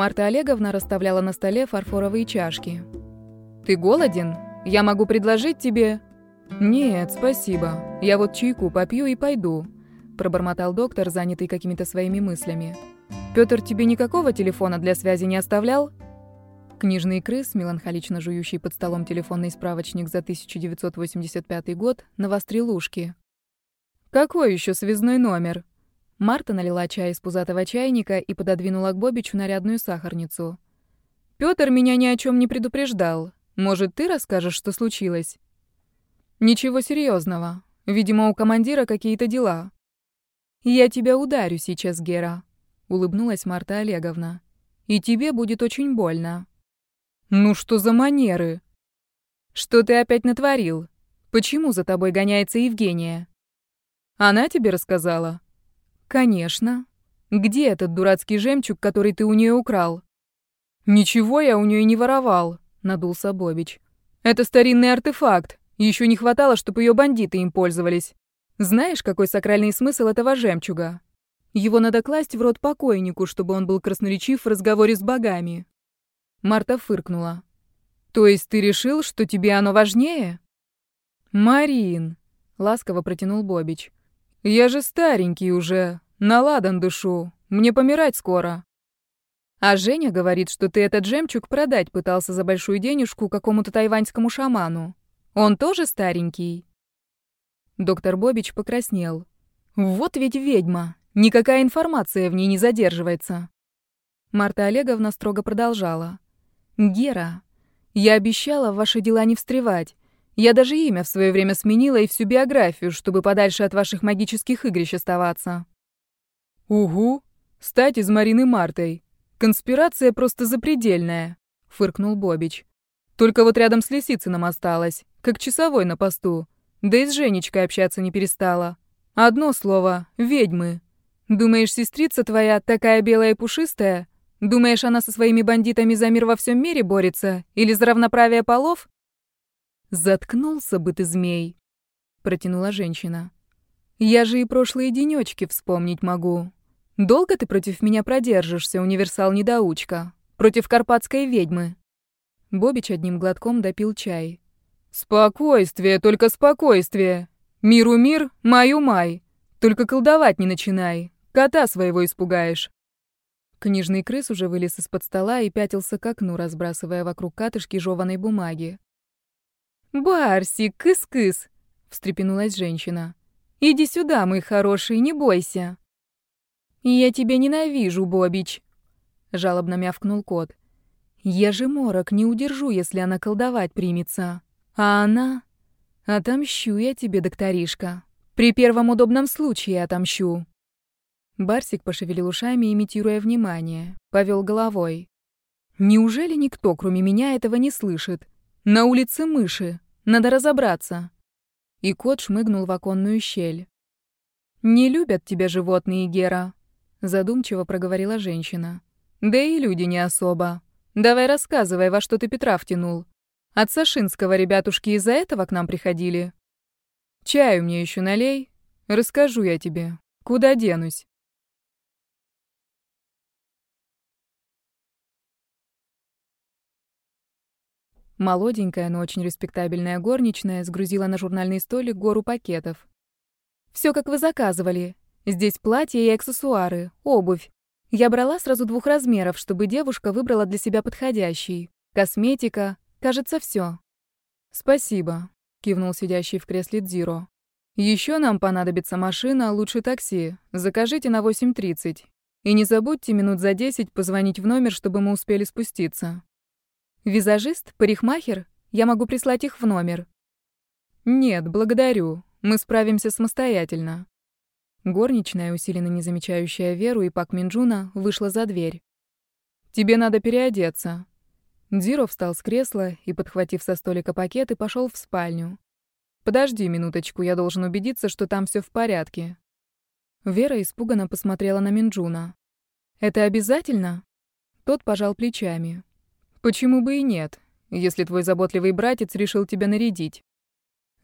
Марта Олеговна расставляла на столе фарфоровые чашки. «Ты голоден? Я могу предложить тебе...» «Нет, спасибо. Я вот чайку попью и пойду», — пробормотал доктор, занятый какими-то своими мыслями. «Пётр тебе никакого телефона для связи не оставлял?» Книжный крыс, меланхолично жующий под столом телефонный справочник за 1985 год, навострил ушки. «Какой еще связной номер?» Марта налила чай из пузатого чайника и пододвинула к Бобичу нарядную сахарницу. «Пётр меня ни о чем не предупреждал. Может, ты расскажешь, что случилось?» «Ничего серьезного. Видимо, у командира какие-то дела». «Я тебя ударю сейчас, Гера», — улыбнулась Марта Олеговна. «И тебе будет очень больно». «Ну что за манеры?» «Что ты опять натворил? Почему за тобой гоняется Евгения?» «Она тебе рассказала?» «Конечно. Где этот дурацкий жемчуг, который ты у нее украл?» «Ничего я у нее не воровал», — надулся Бобич. «Это старинный артефакт. Еще не хватало, чтобы ее бандиты им пользовались. Знаешь, какой сакральный смысл этого жемчуга? Его надо класть в рот покойнику, чтобы он был красноречив в разговоре с богами. Марта фыркнула. «То есть ты решил, что тебе оно важнее?» «Марин», — ласково протянул Бобич. «Я же старенький уже, наладан душу, мне помирать скоро». А Женя говорит, что ты этот жемчуг продать пытался за большую денежку какому-то тайваньскому шаману. Он тоже старенький?» Доктор Бобич покраснел. «Вот ведь ведьма! Никакая информация в ней не задерживается!» Марта Олеговна строго продолжала. «Гера, я обещала в ваши дела не встревать. Я даже имя в свое время сменила и всю биографию, чтобы подальше от ваших магических игрищ оставаться». «Угу, стать из Марины Мартой. Конспирация просто запредельная», — фыркнул Бобич. «Только вот рядом с Лисицыным осталось, как часовой на посту. Да и с Женечкой общаться не перестала. Одно слово — ведьмы. Думаешь, сестрица твоя такая белая и пушистая? Думаешь, она со своими бандитами за мир во всем мире борется? Или за равноправие полов? Заткнулся бы ты, змей, протянула женщина. Я же и прошлые денечки вспомнить могу. Долго ты против меня продержишься, универсал-недоучка? Против карпатской ведьмы? Бобич одним глотком допил чай. Спокойствие, только спокойствие. Миру мир, маю май. Только колдовать не начинай. Кота своего испугаешь. Книжный крыс уже вылез из-под стола и пятился к окну, разбрасывая вокруг катышки жеваной бумаги. «Барсик, кыс-кыс!» — встрепенулась женщина. «Иди сюда, мой хороший, не бойся!» «Я тебя ненавижу, Бобич!» — жалобно мявкнул кот. «Я же морок не удержу, если она колдовать примется. А она...» «Отомщу я тебе, докторишка. При первом удобном случае отомщу». Барсик пошевелил ушами, имитируя внимание. Повел головой. «Неужели никто, кроме меня, этого не слышит? На улице мыши. Надо разобраться». И кот шмыгнул в оконную щель. «Не любят тебя животные, Гера», — задумчиво проговорила женщина. «Да и люди не особо. Давай рассказывай, во что ты Петра втянул. От Сашинского ребятушки из-за этого к нам приходили. Чаю мне еще налей. Расскажу я тебе. Куда денусь?» Молоденькая, но очень респектабельная горничная сгрузила на журнальный столик гору пакетов. Все как вы заказывали. Здесь платья и аксессуары, обувь. Я брала сразу двух размеров, чтобы девушка выбрала для себя подходящий. Косметика, кажется, все. Спасибо, кивнул сидящий в кресле Дзиро. Еще нам понадобится машина, лучше такси. Закажите на 8:30. И не забудьте минут за 10 позвонить в номер, чтобы мы успели спуститься. Визажист? Парикмахер? Я могу прислать их в номер. Нет, благодарю. Мы справимся самостоятельно. Горничная, усиленно не замечающая Веру и Пак Минджуна, вышла за дверь. Тебе надо переодеться. Дзиро встал с кресла и, подхватив со столика пакеты, пошел в спальню. Подожди минуточку, я должен убедиться, что там все в порядке. Вера испуганно посмотрела на Минджуна. Это обязательно? Тот пожал плечами. Почему бы и нет, если твой заботливый братец решил тебя нарядить?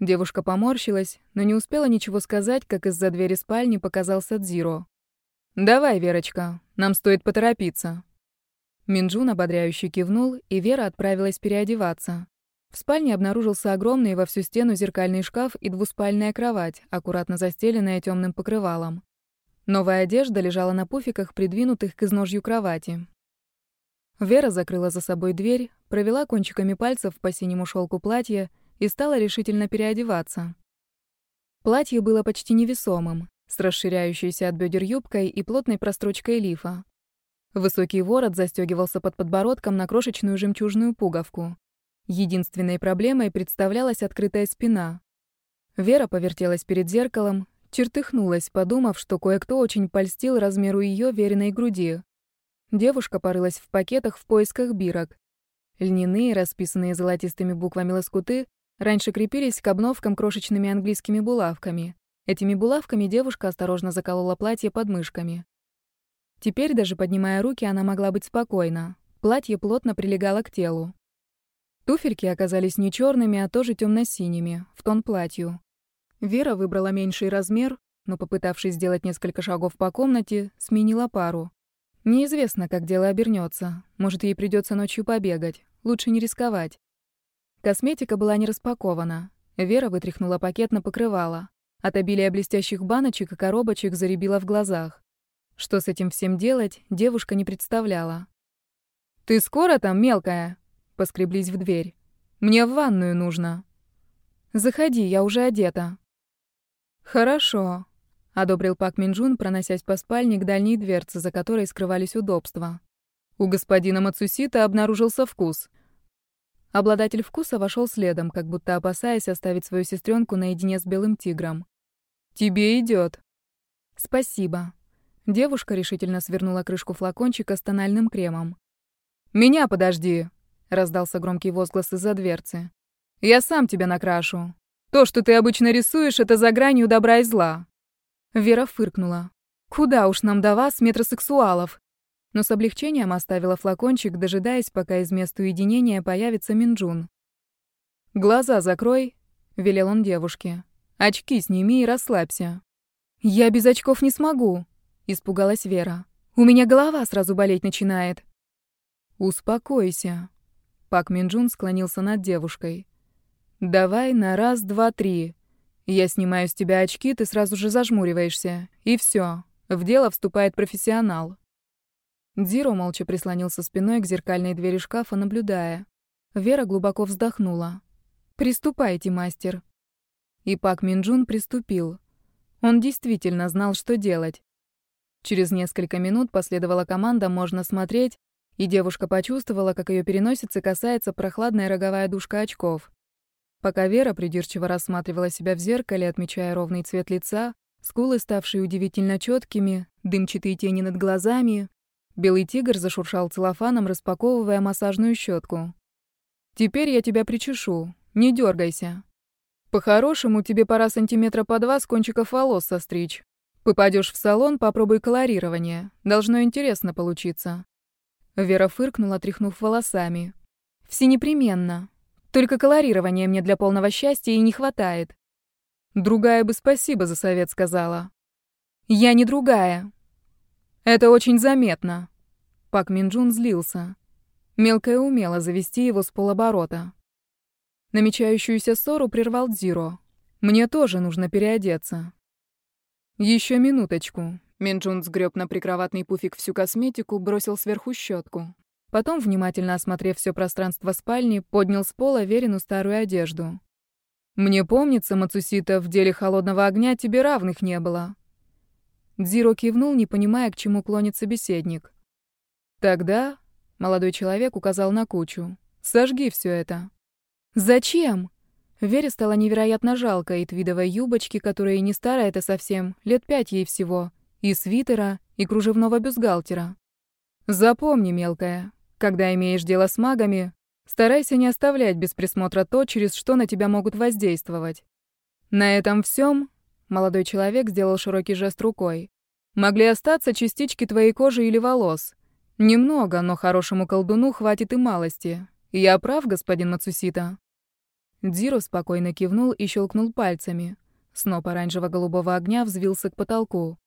Девушка поморщилась, но не успела ничего сказать, как из-за двери спальни показался Дзиро. «Давай, Верочка, нам стоит поторопиться». Минджун ободряюще кивнул, и Вера отправилась переодеваться. В спальне обнаружился огромный во всю стену зеркальный шкаф и двуспальная кровать, аккуратно застеленная темным покрывалом. Новая одежда лежала на пуфиках, придвинутых к изножью кровати. Вера закрыла за собой дверь, провела кончиками пальцев по синему шелку платья и стала решительно переодеваться. Платье было почти невесомым, с расширяющейся от бедер юбкой и плотной прострочкой лифа. Высокий ворот застегивался под подбородком на крошечную жемчужную пуговку. Единственной проблемой представлялась открытая спина. Вера повертелась перед зеркалом, чертыхнулась, подумав, что кое-кто очень польстил размеру ее веренной груди. Девушка порылась в пакетах в поисках бирок. Льняные, расписанные золотистыми буквами лоскуты, раньше крепились к обновкам крошечными английскими булавками. Этими булавками девушка осторожно заколола платье под мышками. Теперь, даже поднимая руки, она могла быть спокойна. Платье плотно прилегало к телу. Туфельки оказались не черными, а тоже темно-синими, в тон платью. Вера выбрала меньший размер, но, попытавшись сделать несколько шагов по комнате, сменила пару. Неизвестно, как дело обернется. Может, ей придется ночью побегать. Лучше не рисковать. Косметика была не распакована. Вера вытряхнула пакет на покрывало. От обилия блестящих баночек и коробочек заребила в глазах. Что с этим всем делать, девушка не представляла. «Ты скоро там, мелкая?» Поскреблись в дверь. «Мне в ванную нужно». «Заходи, я уже одета». «Хорошо», — одобрил Пак Минджун, проносясь по спальне к дальней дверце, за которой скрывались удобства. У господина Мацусита обнаружился вкус. Обладатель вкуса вошел следом, как будто опасаясь оставить свою сестренку наедине с белым тигром. «Тебе идет. «Спасибо». Девушка решительно свернула крышку флакончика с тональным кремом. «Меня подожди!» — раздался громкий возглас из-за дверцы. «Я сам тебя накрашу. То, что ты обычно рисуешь, это за гранью добра и зла». Вера фыркнула. «Куда уж нам до вас, метросексуалов?» Но с облегчением оставила флакончик, дожидаясь, пока из места уединения появится Минджун. «Глаза закрой», — велел он девушке. «Очки сними и расслабься». «Я без очков не смогу», — испугалась Вера. «У меня голова сразу болеть начинает». «Успокойся», Пак Минджун склонился над девушкой. «Давай на раз, два, три. Я снимаю с тебя очки, ты сразу же зажмуриваешься. И все. В дело вступает профессионал». Дзиро молча прислонился спиной к зеркальной двери шкафа, наблюдая. Вера глубоко вздохнула. «Приступайте, мастер». И Пак Минджун приступил. Он действительно знал, что делать. Через несколько минут последовала команда «Можно смотреть», и девушка почувствовала, как ее переносицы касается прохладная роговая дужка очков. Пока Вера придирчиво рассматривала себя в зеркале, отмечая ровный цвет лица, скулы, ставшие удивительно четкими, дымчатые тени над глазами, белый тигр зашуршал целлофаном, распаковывая массажную щетку. «Теперь я тебя причешу. Не дергайся. По-хорошему, тебе пора сантиметра по два с кончиков волос состричь. Попадешь в салон, попробуй колорирование. Должно интересно получиться. Вера фыркнула, тряхнув волосами. «Все непременно. Только колорирования мне для полного счастья и не хватает». «Другая бы спасибо за совет сказала». «Я не другая». «Это очень заметно». Пак Минджун злился. Мелкая умела завести его с полоборота. Намечающуюся ссору прервал Дзиро. «Мне тоже нужно переодеться». Еще минуточку. Минджун сгреб на прикроватный пуфик всю косметику, бросил сверху щетку. Потом, внимательно осмотрев все пространство спальни, поднял с пола Верину старую одежду. «Мне помнится, Мацусита, в деле холодного огня тебе равных не было». Дзиро кивнул, не понимая, к чему клонит собеседник. «Тогда...» — молодой человек указал на кучу. «Сожги все это». «Зачем?» Вере стало невероятно жалко и твидовой юбочки, которая не старая это совсем, лет пять ей всего, и свитера, и кружевного бюстгальтера. Запомни, мелкая, когда имеешь дело с магами, старайся не оставлять без присмотра то, через что на тебя могут воздействовать. На этом всем молодой человек сделал широкий жест рукой. Могли остаться частички твоей кожи или волос. Немного, но хорошему колдуну хватит и малости. Я прав, господин Мацусита. Дзиро спокойно кивнул и щелкнул пальцами. Сноп оранжево-голубого огня взвился к потолку.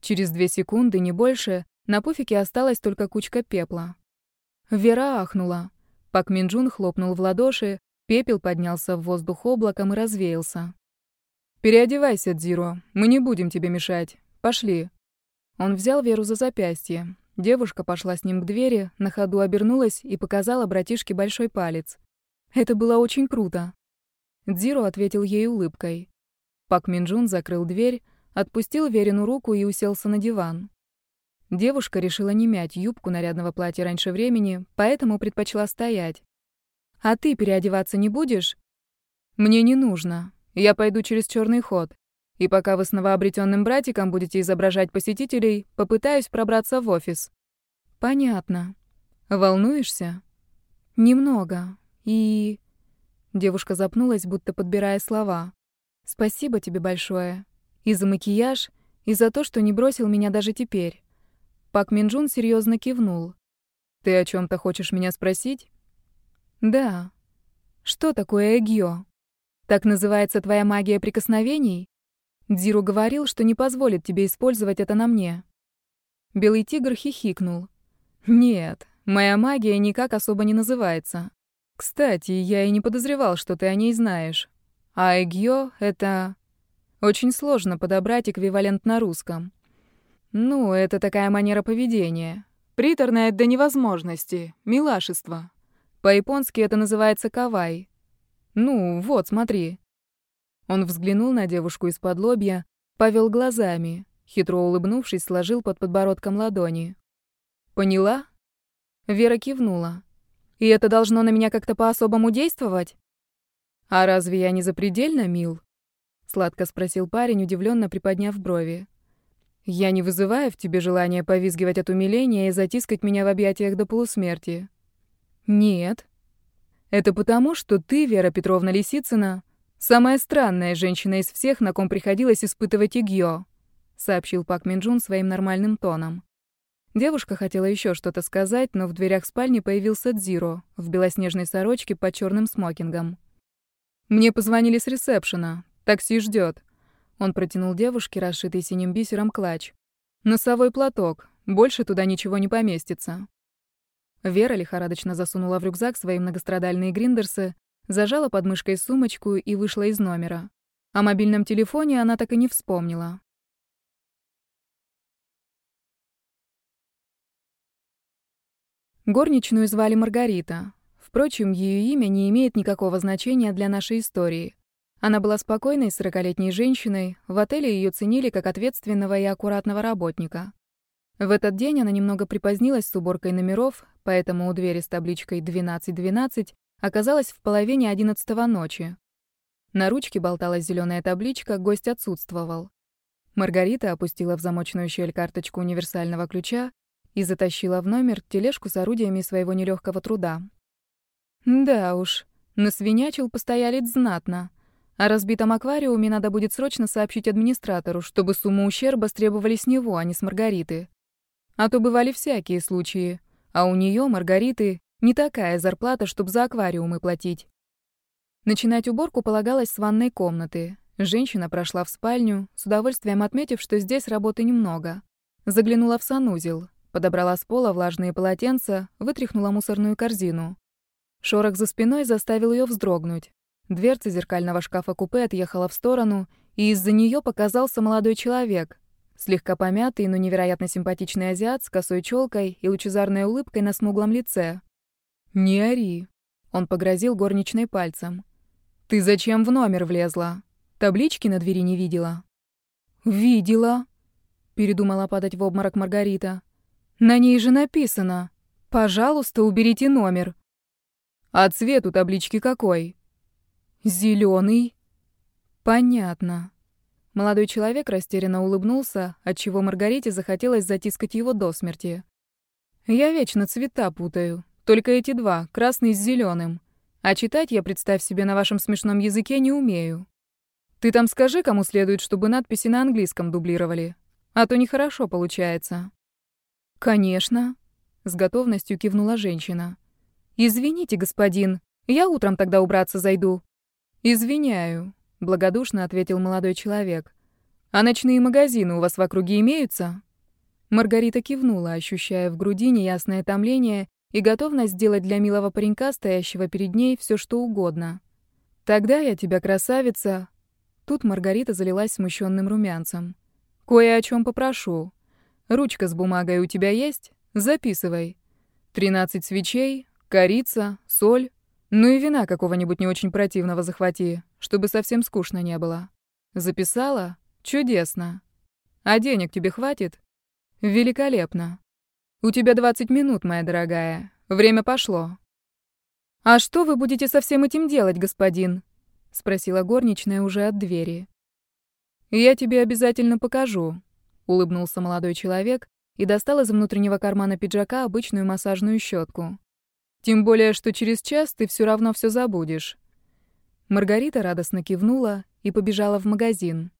Через две секунды, не больше, на пуфике осталась только кучка пепла. Вера ахнула. Пак Минджун хлопнул в ладоши, пепел поднялся в воздух облаком и развеялся. «Переодевайся, Дзиро, мы не будем тебе мешать. Пошли». Он взял Веру за запястье. Девушка пошла с ним к двери, на ходу обернулась и показала братишке большой палец. Это было очень круто. Дзиро ответил ей улыбкой. Пак Минджун закрыл дверь, отпустил Верину руку и уселся на диван. Девушка решила не мять юбку нарядного платья раньше времени, поэтому предпочла стоять. «А ты переодеваться не будешь?» «Мне не нужно. Я пойду через черный ход. И пока вы с новообретенным братиком будете изображать посетителей, попытаюсь пробраться в офис». «Понятно. Волнуешься?» «Немного. И...» Девушка запнулась, будто подбирая слова. «Спасибо тебе большое. И за макияж, и за то, что не бросил меня даже теперь». Пак Минджун серьезно кивнул. «Ты о чем то хочешь меня спросить?» «Да. Что такое эгьё? Так называется твоя магия прикосновений?» Дзиру говорил, что не позволит тебе использовать это на мне. Белый тигр хихикнул. Нет, моя магия никак особо не называется. Кстати, я и не подозревал, что ты о ней знаешь. А эгьё — это... Очень сложно подобрать эквивалент на русском. Ну, это такая манера поведения. Приторная до невозможности, милашество. По-японски это называется кавай. Ну, вот, смотри. Он взглянул на девушку из-под лобья, повел глазами, хитро улыбнувшись, сложил под подбородком ладони. «Поняла?» Вера кивнула. «И это должно на меня как-то по-особому действовать?» «А разве я не запредельно мил?» Сладко спросил парень, удивленно приподняв брови. «Я не вызываю в тебе желания повизгивать от умиления и затискать меня в объятиях до полусмерти?» «Нет». «Это потому, что ты, Вера Петровна Лисицына, «Самая странная женщина из всех, на ком приходилось испытывать игьё», — сообщил Пак Минджун своим нормальным тоном. Девушка хотела еще что-то сказать, но в дверях спальни появился Дзиро в белоснежной сорочке под черным смокингом. «Мне позвонили с ресепшена. Такси ждет. Он протянул девушке расшитый синим бисером клатч. «Носовой платок. Больше туда ничего не поместится». Вера лихорадочно засунула в рюкзак свои многострадальные гриндерсы, Зажала под мышкой сумочку и вышла из номера. О мобильном телефоне она так и не вспомнила. Горничную звали Маргарита. Впрочем, ее имя не имеет никакого значения для нашей истории. Она была спокойной сорокалетней женщиной, в отеле ее ценили как ответственного и аккуратного работника. В этот день она немного припозднилась с уборкой номеров, поэтому у двери с табличкой «1212» оказалась в половине одиннадцатого ночи. На ручке болталась зеленая табличка «Гость отсутствовал». Маргарита опустила в замочную щель карточку универсального ключа и затащила в номер тележку с орудиями своего нелегкого труда. Да уж, насвинячил постоялец знатно. О разбитом аквариуме надо будет срочно сообщить администратору, чтобы сумму ущерба стребовали с него, а не с Маргариты. А то бывали всякие случаи, а у нее Маргариты, не такая зарплата, чтобы за аквариумы платить. Начинать уборку полагалось с ванной комнаты. Женщина прошла в спальню, с удовольствием отметив, что здесь работы немного. Заглянула в санузел, подобрала с пола влажные полотенца, вытряхнула мусорную корзину. Шорох за спиной заставил ее вздрогнуть. Дверца зеркального шкафа-купе отъехала в сторону, и из-за нее показался молодой человек. Слегка помятый, но невероятно симпатичный азиат с косой челкой и лучезарной улыбкой на смуглом лице. «Не ори», — он погрозил горничной пальцем. «Ты зачем в номер влезла? Таблички на двери не видела?» «Видела», — передумала падать в обморок Маргарита. «На ней же написано. Пожалуйста, уберите номер». «А цвет у таблички какой?» Зеленый. «Понятно». Молодой человек растерянно улыбнулся, отчего Маргарите захотелось затискать его до смерти. «Я вечно цвета путаю. Только эти два, красный с зеленым. А читать я, представь себе, на вашем смешном языке не умею. Ты там скажи, кому следует, чтобы надписи на английском дублировали. А то нехорошо получается. Конечно, с готовностью кивнула женщина. Извините, господин, я утром тогда убраться зайду. Извиняю, благодушно ответил молодой человек. А ночные магазины у вас в округе имеются? Маргарита кивнула, ощущая в груди неясное томление и готовность сделать для милого паренька, стоящего перед ней, все что угодно. «Тогда я тебя, красавица...» Тут Маргарита залилась смущенным румянцем. «Кое о чем попрошу. Ручка с бумагой у тебя есть? Записывай. Тринадцать свечей, корица, соль, ну и вина какого-нибудь не очень противного захвати, чтобы совсем скучно не было. Записала? Чудесно. А денег тебе хватит? Великолепно. У тебя 20 минут, моя дорогая. Время пошло. А что вы будете со всем этим делать, господин? спросила горничная уже от двери. Я тебе обязательно покажу, улыбнулся молодой человек и достал из внутреннего кармана пиджака обычную массажную щетку. Тем более, что через час ты все равно все забудешь. Маргарита радостно кивнула и побежала в магазин.